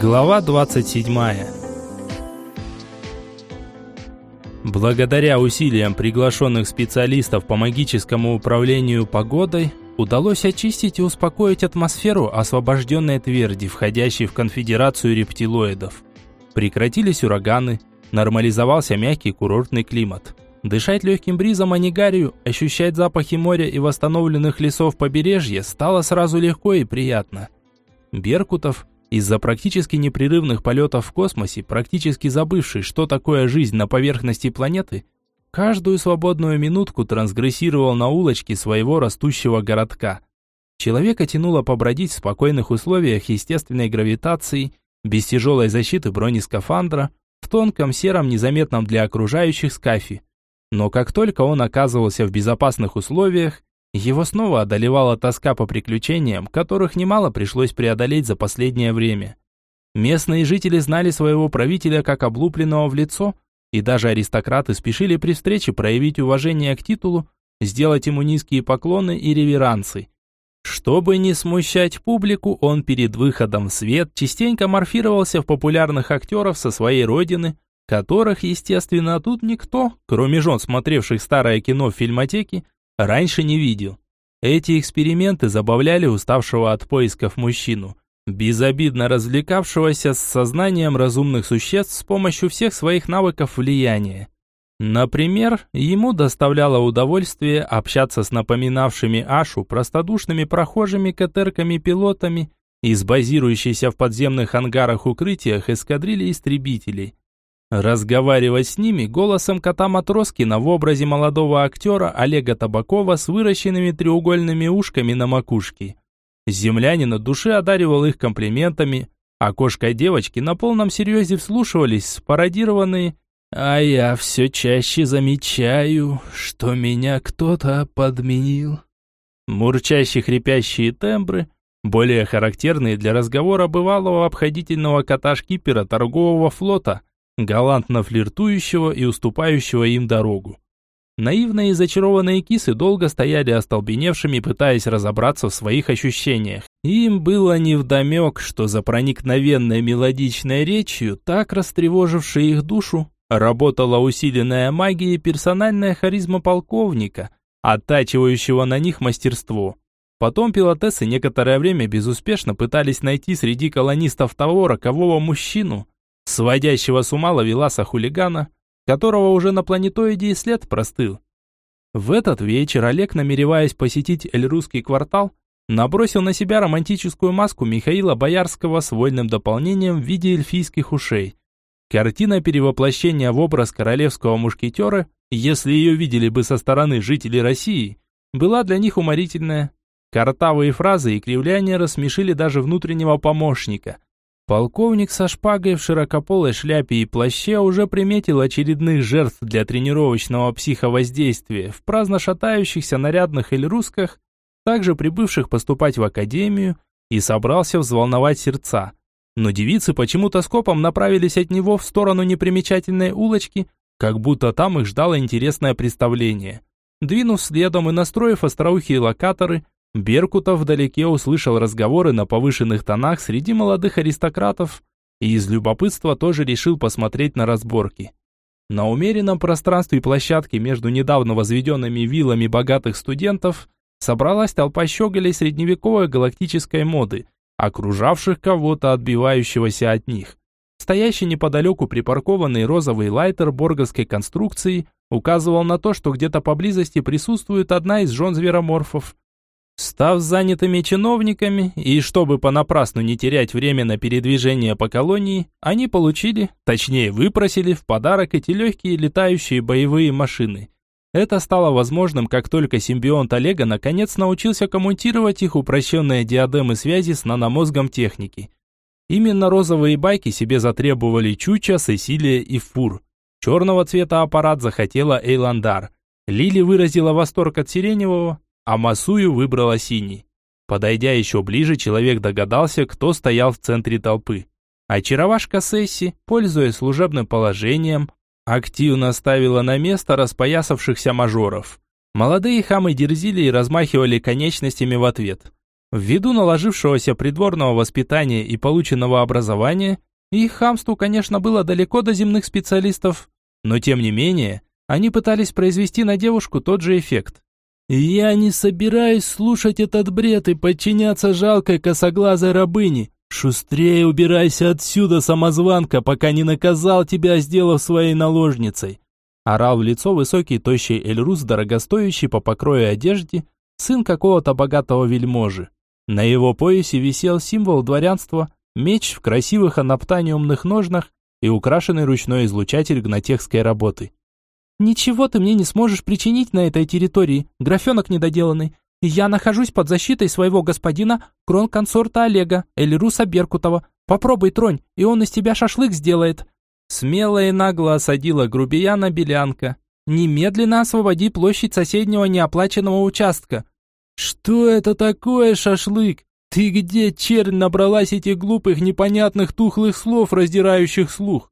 Глава 27. Благодаря усилиям приглашенных специалистов по магическому управлению погодой, удалось очистить и успокоить атмосферу освобожденной тверди, входящей в конфедерацию рептилоидов. Прекратились ураганы, нормализовался мягкий курортный климат. Дышать легким бризом Анигарию, ощущать запахи моря и восстановленных лесов побережья стало сразу легко и приятно. Беркутов, из-за практически непрерывных полетов в космосе, практически забывший, что такое жизнь на поверхности планеты, каждую свободную минутку трансгрессировал на улочке своего растущего городка. Человека тянуло побродить в спокойных условиях естественной гравитации, без тяжелой защиты бронескафандра, в тонком сером, незаметном для окружающих скафе. Но как только он оказывался в безопасных условиях, его снова одолевала тоска по приключениям, которых немало пришлось преодолеть за последнее время. Местные жители знали своего правителя как облупленного в лицо, и даже аристократы спешили при встрече проявить уважение к титулу, сделать ему низкие поклоны и реверансы. Чтобы не смущать публику, он перед выходом в свет частенько морфировался в популярных актеров со своей родины, которых, естественно, тут никто, кроме жен, смотревших старое кино в фильмотеке, раньше не видел. Эти эксперименты забавляли уставшего от поисков мужчину, безобидно развлекавшегося с сознанием разумных существ с помощью всех своих навыков влияния. Например, ему доставляло удовольствие общаться с напоминавшими Ашу простодушными прохожими катерками-пилотами из базирующейся в подземных ангарах укрытиях эскадрильи истребителей. Разговаривать с ними голосом кота Матроскина в образе молодого актера Олега Табакова с выращенными треугольными ушками на макушке. Землянин от души одаривал их комплиментами, а кошка и девочки на полном серьезе вслушивались в пародированные «А я все чаще замечаю, что меня кто-то подменил». Мурчащие хрипящие тембры, более характерные для разговора бывалого обходительного кота-шкипера торгового флота – галантно флиртующего и уступающего им дорогу. Наивные и зачарованные кисы долго стояли остолбеневшими, пытаясь разобраться в своих ощущениях. Им было невдомек, что за проникновенной мелодичной речью, так растревожившей их душу, работала усиленная магия и персональная харизма полковника, оттачивающего на них мастерство. Потом пилотессы некоторое время безуспешно пытались найти среди колонистов того рокового мужчину, сводящего с ума ловеласа хулигана, которого уже на планетоиде и след простыл. В этот вечер Олег, намереваясь посетить Эльрусский квартал, набросил на себя романтическую маску Михаила Боярского с вольным дополнением в виде эльфийских ушей. Картина перевоплощения в образ королевского мушкетера, если ее видели бы со стороны жителей России, была для них уморительная. Картавые фразы и кривляния рассмешили даже внутреннего помощника, Полковник со шпагой в широкополой шляпе и плаще уже приметил очередных жертв для тренировочного психовоздействия в праздно шатающихся нарядных эльрусках, также прибывших поступать в академию, и собрался взволновать сердца. Но девицы почему-то скопом направились от него в сторону непримечательной улочки, как будто там их ждало интересное представление. Двинув следом и настроив остроухие локаторы, Беркутов вдалеке услышал разговоры на повышенных тонах среди молодых аристократов и из любопытства тоже решил посмотреть на разборки. На умеренном пространстве площадки между недавно возведенными виллами богатых студентов собралась толпа щеголей средневековой галактической моды, окружавших кого-то, отбивающегося от них. Стоящий неподалеку припаркованный розовый лайтер борговской конструкции указывал на то, что где-то поблизости присутствует одна из жен звероморфов. Став занятыми чиновниками, и чтобы понапрасну не терять время на передвижение по колонии, они получили, точнее выпросили в подарок эти легкие летающие боевые машины. Это стало возможным, как только симбионт Олега наконец научился коммутировать их упрощенные диадемы связи с наномозгом техники. Именно розовые байки себе затребовали Чуча, Сесилия и Фур. Черного цвета аппарат захотела Эйландар. Лили выразила восторг от сиреневого, а Масую выбрала синий. Подойдя еще ближе, человек догадался, кто стоял в центре толпы. Очаровашка Сесси, пользуясь служебным положением, активно ставила на место распоясавшихся мажоров. Молодые хамы дерзили и размахивали конечностями в ответ. Ввиду наложившегося придворного воспитания и полученного образования, их хамству, конечно, было далеко до земных специалистов, но тем не менее, они пытались произвести на девушку тот же эффект. «Я не собираюсь слушать этот бред и подчиняться жалкой косоглазой рабыне. Шустрее убирайся отсюда, самозванка, пока не наказал тебя, сделав своей наложницей!» Орал в лицо высокий тощий Эльрус, дорогостоящий по покрою одежде, сын какого-то богатого вельможи. На его поясе висел символ дворянства, меч в красивых анаптаниумных ножнах и украшенный ручной излучатель гнатехской работы. «Ничего ты мне не сможешь причинить на этой территории, графенок недоделанный. Я нахожусь под защитой своего господина, кронконсорта Олега, Эльруса Беркутова. Попробуй тронь, и он из тебя шашлык сделает». Смело и нагло осадила грубияна Белянка. «Немедленно освободи площадь соседнего неоплаченного участка». «Что это такое, шашлык? Ты где, чернь, набралась этих глупых, непонятных, тухлых слов, раздирающих слух?»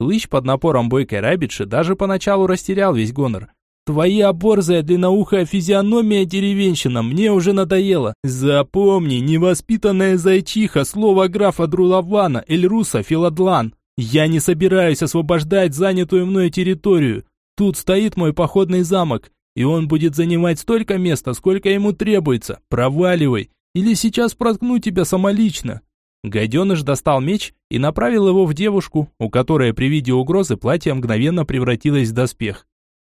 Лыч под напором бойкой рабитши даже поначалу растерял весь гонор. «Твоя борзая длинноухая физиономия деревенщина мне уже надоела. Запомни, невоспитанная зайчиха, слово графа Друлавана, Эльруса, Филадлан. Я не собираюсь освобождать занятую мной территорию. Тут стоит мой походный замок, и он будет занимать столько места, сколько ему требуется. Проваливай, или сейчас проткну тебя самолично». Гаденыш достал меч и направил его в девушку, у которой при виде угрозы платье мгновенно превратилось в доспех.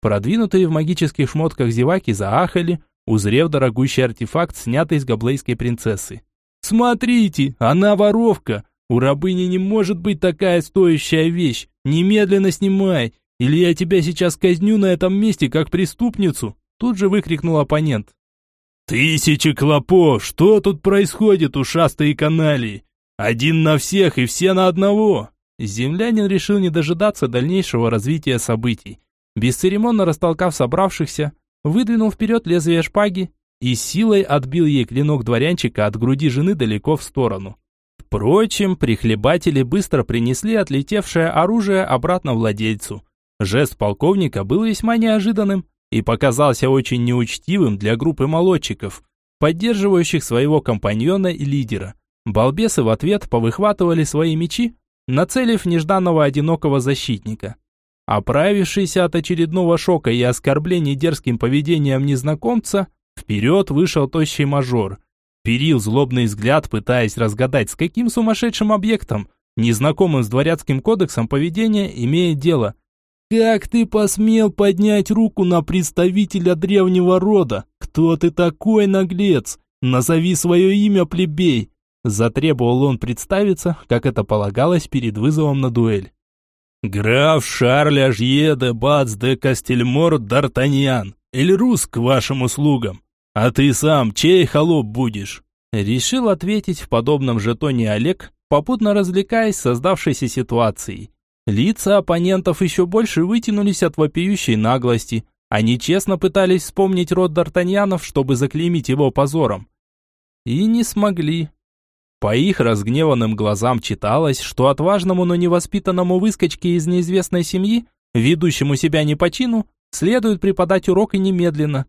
Продвинутые в магических шмотках зеваки заахали, узрев дорогущий артефакт, снятый с габлейской принцессы. «Смотрите, она воровка! У рабыни не может быть такая стоящая вещь! Немедленно снимай, или я тебя сейчас казню на этом месте как преступницу!» Тут же выкрикнул оппонент. «Тысячи клопов! Что тут происходит, ушастые каналии? Один на всех и все на одного. Землянин решил не дожидаться дальнейшего развития событий. Бесцеремонно растолкав собравшихся, выдвинул вперед лезвие шпаги и силой отбил ей клинок дворянчика от груди жены далеко в сторону. Впрочем, прихлебатели быстро принесли отлетевшее оружие обратно владельцу. Жест полковника был весьма неожиданным и показался очень неучтивым для группы молодчиков, поддерживающих своего компаньона и лидера. Балбесы в ответ повыхватывали свои мечи, нацелив нежданного одинокого защитника. Оправившийся от очередного шока и оскорблений дерзким поведением незнакомца, вперед вышел тощий мажор. Перил злобный взгляд, пытаясь разгадать, с каким сумасшедшим объектом, незнакомым с дворянским кодексом поведения, имеет дело. «Как ты посмел поднять руку на представителя древнего рода? Кто ты такой, наглец? Назови свое имя, плебей!» Затребовал он представиться, как это полагалось перед вызовом на дуэль. «Граф Шарль Ажье де Бац де Кастельмор Д'Артаньян, Эльрус к вашим услугам. А ты сам чей холоп будешь?» Решил ответить в подобном же тоне Олег, попутно развлекаясь создавшейся ситуацией. Лица оппонентов еще больше вытянулись от вопиющей наглости. Они честно пытались вспомнить род Д'Артаньянов, чтобы заклеймить его позором. И не смогли. По их разгневанным глазам читалось, что отважному, но невоспитанному выскочке из неизвестной семьи, ведущему себя не по чину, следует преподать урок и немедленно.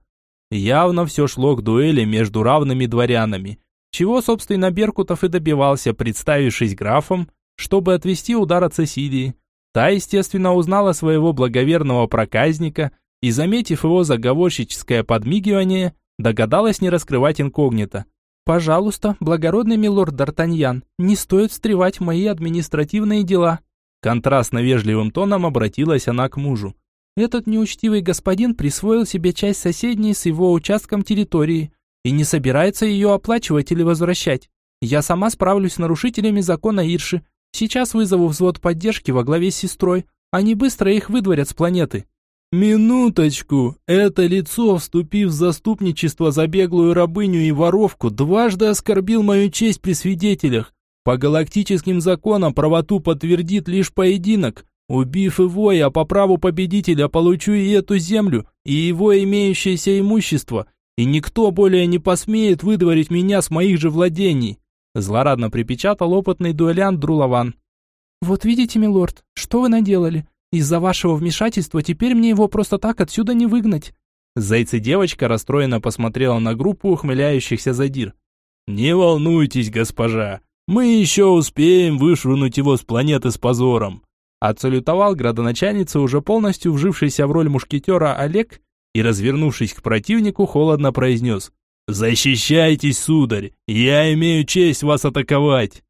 Явно все шло к дуэли между равными дворянами, чего, собственно, Беркутов и добивался, представившись графом, чтобы отвести удар от Цесилии. Та, естественно, узнала своего благоверного проказника и, заметив его заговорщическое подмигивание, догадалась не раскрывать инкогнито. «Пожалуйста, благородный милорд Д'Артаньян, не стоит встревать в мои административные дела». Контрастно вежливым тоном обратилась она к мужу. «Этот неучтивый господин присвоил себе часть соседней с его участком территории и не собирается ее оплачивать или возвращать. Я сама справлюсь с нарушителями закона Ирши. Сейчас вызову взвод поддержки во главе с сестрой. Они быстро их выдворят с планеты». «Минуточку! Это лицо, вступив в заступничество за беглую рабыню и воровку, дважды оскорбил мою честь при свидетелях. По галактическим законам правоту подтвердит лишь поединок. Убив его, я по праву победителя получу и эту землю, и его имеющееся имущество, и никто более не посмеет выдворить меня с моих же владений», злорадно припечатал опытный дуэлянт Друлаван. «Вот видите, милорд, что вы наделали? Из-за вашего вмешательства теперь мне его просто так отсюда не выгнать. Зайцы-девочка расстроенно посмотрела на группу ухмыляющихся задир. «Не волнуйтесь, госпожа, мы еще успеем вышвырнуть его с планеты с позором!» Отсалютовал градоначальница, уже полностью вжившийся в роль мушкетера Олег, и, развернувшись к противнику, холодно произнес «Защищайтесь, сударь! Я имею честь вас атаковать!»